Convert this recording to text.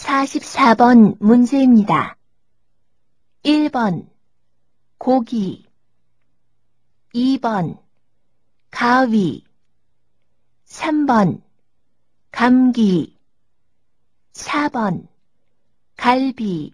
44번 문제입니다. 1번 고기. 2번 가위. 3번 감기. 4번 갈비.